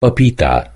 Papita.